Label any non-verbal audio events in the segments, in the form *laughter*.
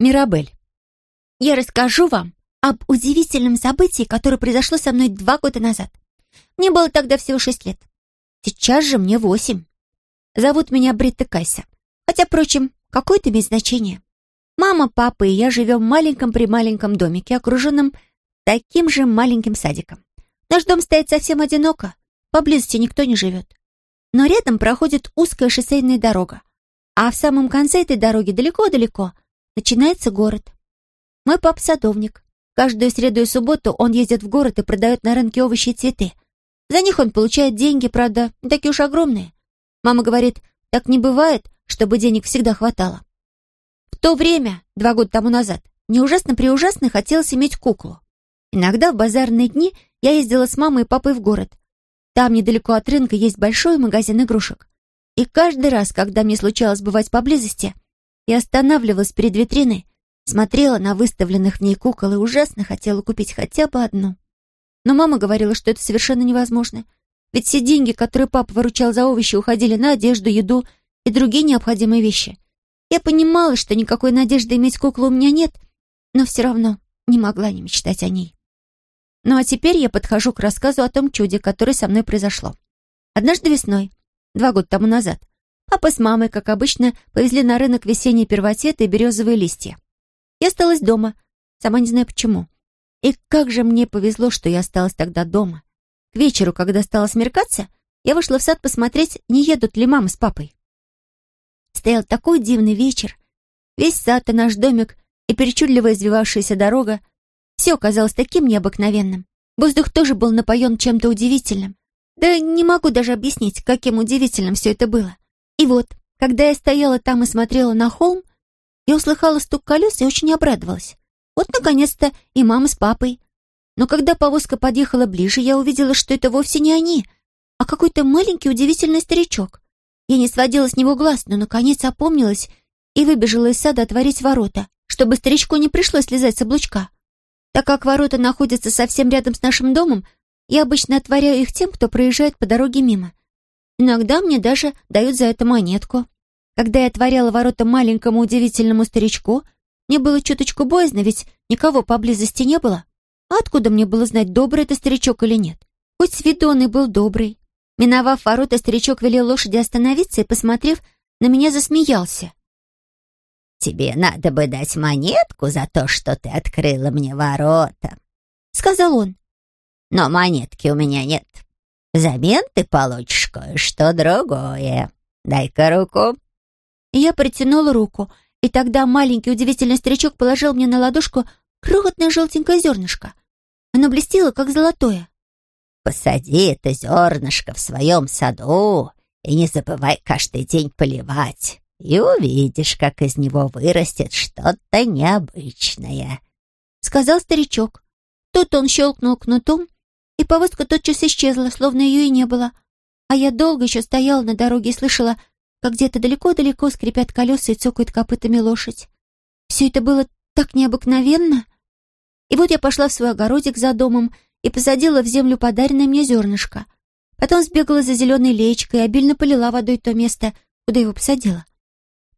Мирабель. Я расскажу вам об удивительном событии, которое произошло со мной два года назад. Мне было тогда всего шесть лет. Сейчас же мне восемь. Зовут меня Бритта Кайса. Хотя, впрочем, какое это имеет значение? Мама, папа и я живем в маленьком-прималеньком домике, окруженном таким же маленьким садиком. Наш дом стоит совсем одиноко, поблизости никто не живет. Но рядом проходит узкая шоссейная дорога, а в самом конце этой дороги далеко-далеко начинается город. Мой папа садовник. Каждую среду и субботу он ездит в город и продает на рынке овощи и цветы. За них он получает деньги, правда, не такие уж огромные. Мама говорит, так не бывает, чтобы денег всегда хватало. В то время, два года тому назад, мне ужасно-преужасно хотелось иметь куклу. Иногда в базарные дни я ездила с мамой и папой в город. Там, недалеко от рынка, есть большой магазин игрушек. И каждый раз, когда мне случалось бывать поблизости, я останавливалась перед витриной, смотрела на выставленных в ней кукол и ужасно хотела купить хотя бы одну. Но мама говорила, что это совершенно невозможно. Ведь все деньги, которые папа выручал за овощи, уходили на одежду, еду и другие необходимые вещи. Я понимала, что никакой надежды иметь куклу у меня нет, но все равно не могла не мечтать о ней. Ну а теперь я подхожу к рассказу о том чуде, которое со мной произошло. Однажды весной, два года тому назад, папа с мамой, как обычно, повезли на рынок весенние первоцветы и березовые листья. Я осталась дома, сама не знаю почему. И как же мне повезло, что я осталась тогда дома. К вечеру, когда стало смеркаться, я вышла в сад посмотреть, не едут ли мама с папой. Стоял такой дивный вечер. Весь сад и наш домик, и причудливо извивавшаяся дорога все казалось таким необыкновенным. Воздух тоже был напоен чем-то удивительным. Да не могу даже объяснить, каким удивительным все это было. И вот, когда я стояла там и смотрела на холм, я услыхала стук колес и очень обрадовалась. Вот, наконец-то, и мама с папой. Но когда повозка подъехала ближе, я увидела, что это вовсе не они, а какой-то маленький удивительный старичок. Я не сводила с него глаз, но, наконец, опомнилась и выбежала из сада отворить ворота, чтобы старичку не пришлось слезать с облучка. Так как ворота находятся совсем рядом с нашим домом, я обычно отворяю их тем, кто проезжает по дороге мимо. Иногда мне даже дают за это монетку. Когда я отворяла ворота маленькому удивительному старичку, мне было чуточку боязно, ведь никого поблизости не было. А откуда мне было знать, добрый это старичок или нет? Хоть с виду он и был добрый. Миновав ворота, старичок велел лошади остановиться и, посмотрев, на меня засмеялся. «Тебе надо бы дать монетку за то, что ты открыла мне ворота», — сказал он. «Но монетки у меня нет. Взамен ты получишь кое-что другое. Дай-ка руку». Я протянула руку, и тогда маленький удивительный старичок положил мне на ладошку крохотное желтенькое зернышко. Оно блестело, как золотое. «Посади это зернышко в своем саду и не забывай каждый день поливать и увидишь, как из него вырастет что-то необычное», — сказал старичок. Тут он щелкнул кнутом, и повозка тотчас исчезла, словно ее и не было. А я долго еще стояла на дороге и слышала, как где-то далеко-далеко скрипят колеса и цокают копытами лошадь. Все это было так необыкновенно. И вот я пошла в свой огородик за домом и посадила в землю подаренное мне зернышко. Потом сбегала за зеленой леечкой и обильно полила водой то место, куда его посадила.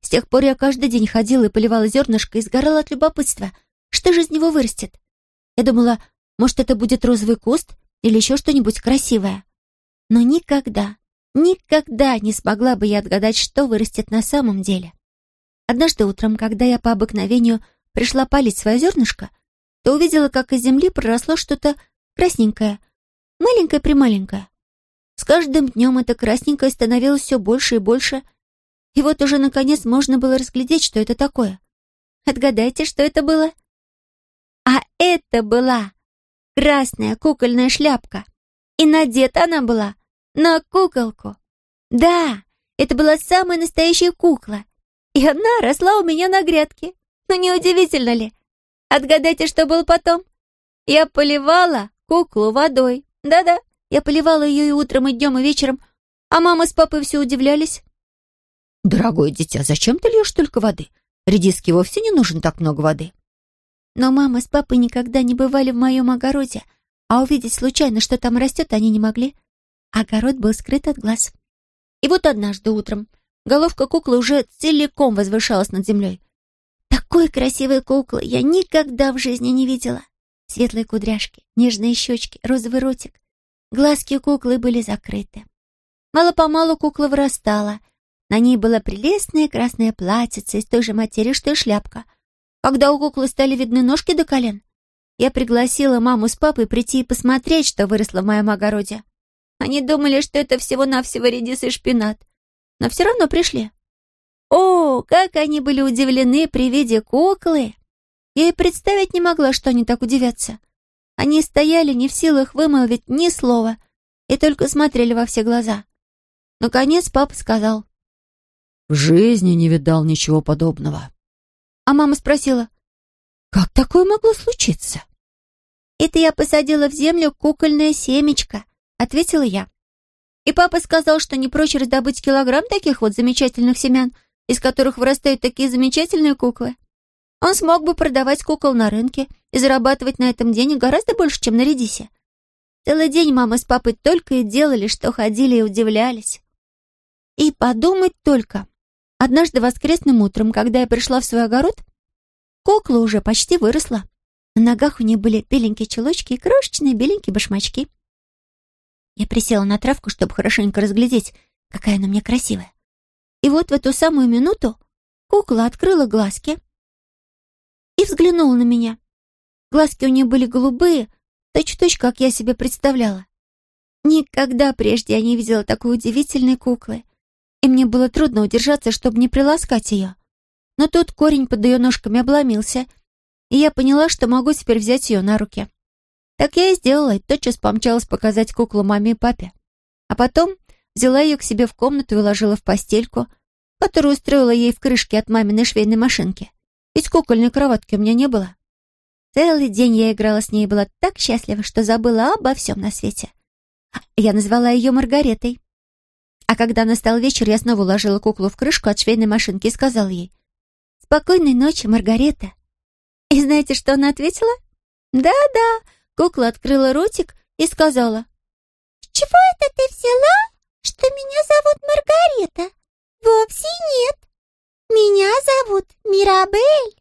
С тех пор я каждый день ходила и поливала зернышко и сгорала от любопытства. Что же из него вырастет? Я думала, может, это будет розовый куст или еще что-нибудь красивое. Но никогда, никогда не смогла бы я отгадать, что вырастет на самом деле. Однажды утром, когда я по обыкновению пришла палить свое зернышко, то увидела, как из земли проросло что-то красненькое, маленькое-прималенькое. С каждым днем это красненькое становилось все больше и больше — и вот уже, наконец, можно было разглядеть, что это такое. Отгадайте, что это было? А это была красная кукольная шляпка. И надета она была на куколку. Да, это была самая настоящая кукла. И она росла у меня на грядке. Ну, неудивительно ли? Отгадайте, что было потом? Я поливала куклу водой. Да-да, я поливала ее и утром, и днем, и вечером. А мама с папой все удивлялись. «Дорогое дитя, зачем ты льешь только воды? Редиске вовсе не нужно так много воды». Но мама с папой никогда не бывали в моем огороде, а увидеть случайно, что там растет, они не могли. Огород был скрыт от глаз. И вот однажды утром головка куклы уже целиком возвышалась над землей. Так Такой красивой куклы я никогда в жизни не видела. Светлые кудряшки, нежные щечки, розовый ротик. Глазки куклы были закрыты. Мало-помалу кукла вырастала. На ней было прелестное красное платьице из той же материи, что и шляпка. Когда у куклы стали видны ножки до колен, я пригласила маму с папой прийти и посмотреть, что выросло в моем огороде. Они думали, что это всего-навсего редис и шпинат, но все равно пришли. О, как они были удивлены при виде куклы! Я и представить не могла, что они так удивятся. Они стояли не в силах вымолвить ни слова и только смотрели во все глаза. Наконец папа сказал. «В жизни не видал ничего подобного». А мама спросила, «Как такое могло случиться?» «Это я посадила в землю кукольное семечко», — ответила я. И папа сказал, что не проще раздобыть килограмм таких вот замечательных семян, из которых вырастают такие замечательные куклы. Он смог бы продавать кукол на рынке и зарабатывать на этом денег гораздо больше, чем на редисе. Целый день мама с папой только и делали, что ходили и удивлялись. И подумать только. Однажды воскресным утром, когда я пришла в свой огород, кукла уже почти выросла. На ногах у нее были беленькие чулочки и крошечные беленькие башмачки. Я присела на травку, чтобы хорошенько разглядеть, какая она мне красивая. И вот в эту самую минуту кукла открыла глазки — и взглянула на меня. Глазки у нее были голубые, точь-в-точь, как я себе представляла. Никогда прежде я не видела такой удивительной куклы, и мне было трудно удержаться, чтобы не приласкать ее. Но тут корень под ее ножками обломился, и я поняла, что могу теперь взять ее на руки. Так я и сделала, и тотчас помчалась показать куклу маме и папе. А потом взяла ее к себе в комнату и уложила в постельку, которую устроила ей в крышке от маминой швейной машинки. Ведь кукольной кроватки у меня не было. Целый день я играла с ней и была так счастлива, что забыла обо всем на свете. Я назвала ее Маргаретой. А когда настал вечер, я снова уложила куклу в крышку от швейной машинки и сказала ей «Спокойной ночи, Маргарета». И знаете, что она ответила? «Да-да». Кукла открыла ротик и сказала «С чего это ты взяла, что меня зовут Маргарета? Вовсе нет. «Меня зовут Мирабель».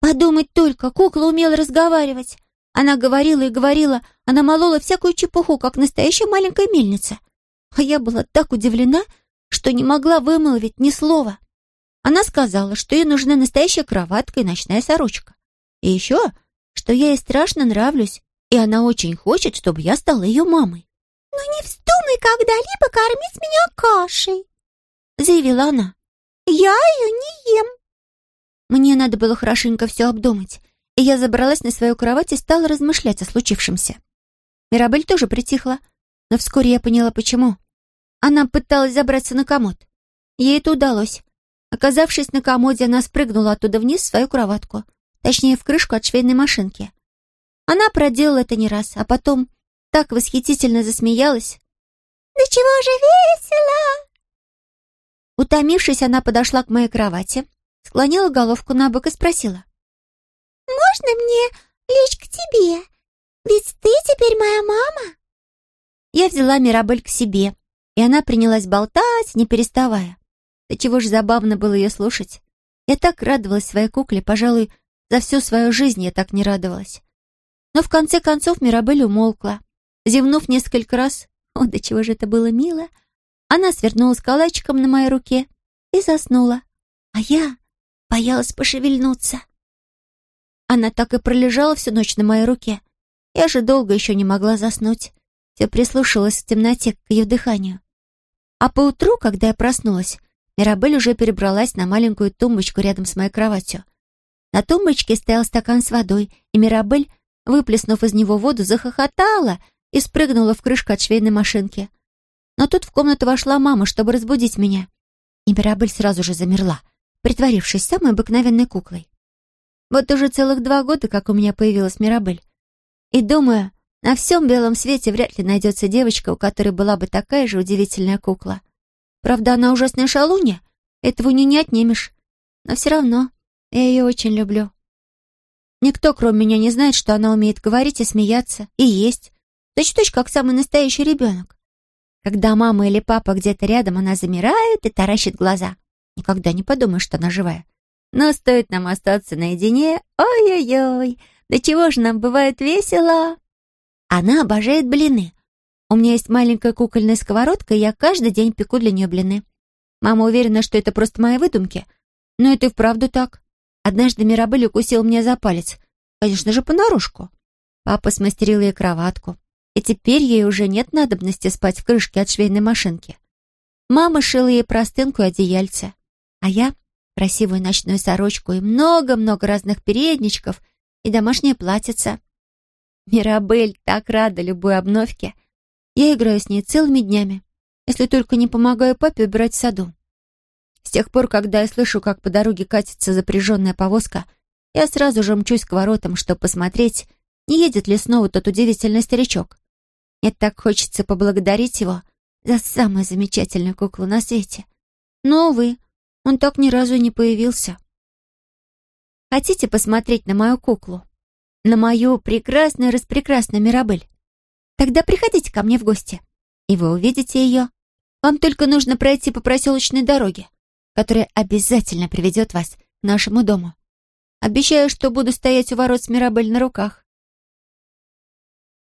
Подумать только, кукла умела разговаривать. Она говорила и говорила, она молола всякую чепуху, как настоящая маленькая мельница. А я была так удивлена, что не могла вымолвить ни слова. Она сказала, что ей нужна настоящая кроватка и ночная сорочка. И еще, что я ей страшно нравлюсь, и она очень хочет, чтобы я стала ее мамой. «Но не вздумай когда-либо кормить меня кашей», — заявила она. Я ее не ем. Мне надо было хорошенько все обдумать, и я забралась на свою кровать и стала размышлять о случившемся. Мирабель тоже притихла, но вскоре я поняла, почему. Она пыталась забраться на комод. Ей это удалось. Оказавшись на комоде, она спрыгнула оттуда вниз в свою кроватку, точнее, в крышку от швейной машинки. Она проделала это не раз, а потом так восхитительно засмеялась. «Да чего же весело!» Утомившись, она подошла к моей кровати, склонила головку на бок и спросила. «Можно мне лечь к тебе? Ведь ты теперь моя мама?» Я взяла Мирабель к себе, и она принялась болтать, не переставая. Да чего же забавно было ее слушать. Я так радовалась своей кукле, пожалуй, за всю свою жизнь я так не радовалась. Но в конце концов Мирабель умолкла. Зевнув несколько раз, *laughs* о, до чего же это было мило, — она свернулась калачиком на моей руке и заснула, а я боялась пошевельнуться. Она так и пролежала всю ночь на моей руке. Я же долго еще не могла заснуть. Все прислушивалась в темноте к ее дыханию. А поутру, когда я проснулась, Мирабель уже перебралась на маленькую тумбочку рядом с моей кроватью. На тумбочке стоял стакан с водой, и Мирабель, выплеснув из него воду, захохотала и спрыгнула в крышку от швейной машинки. Но тут в комнату вошла мама, чтобы разбудить меня. И Мирабель сразу же замерла, притворившись самой обыкновенной куклой. Вот уже целых два года, как у меня появилась Мирабель. И думаю, на всем белом свете вряд ли найдется девочка, у которой была бы такая же удивительная кукла. Правда, она ужасная шалунья, этого не не отнимешь. Но все равно я ее очень люблю. Никто, кроме меня, не знает, что она умеет говорить и смеяться, и есть. Точь-точь, как самый настоящий ребенок. Когда мама или папа где-то рядом, она замирает и таращит глаза. Никогда не подумаешь, что она живая. Но стоит нам остаться наедине, ой-ой-ой, да чего же нам бывает весело. Она обожает блины. У меня есть маленькая кукольная сковородка, и я каждый день пеку для нее блины. Мама уверена, что это просто мои выдумки. Но это и вправду так. Однажды Мирабель укусил меня за палец. Конечно же, понарошку. Папа смастерил ей кроватку. И теперь ей уже нет надобности спать в крышке от швейной машинки. Мама шила ей простынку и одеяльце. А я — красивую ночную сорочку и много-много разных передничков и домашнее платьице. Мирабель так рада любой обновке. Я играю с ней целыми днями, если только не помогаю папе убирать в саду. С тех пор, когда я слышу, как по дороге катится запряженная повозка, я сразу же мчусь к воротам, чтобы посмотреть, не едет ли снова тот удивительный старичок. Мне так хочется поблагодарить его за самую замечательную куклу на свете. Но, увы, он так ни разу не появился. Хотите посмотреть на мою куклу? На мою прекрасную-распрекрасную Мирабель? Тогда приходите ко мне в гости, и вы увидите ее. Вам только нужно пройти по проселочной дороге, которая обязательно приведет вас к нашему дому. Обещаю, что буду стоять у ворот с Мирабель на руках.